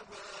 السَّمَاءِ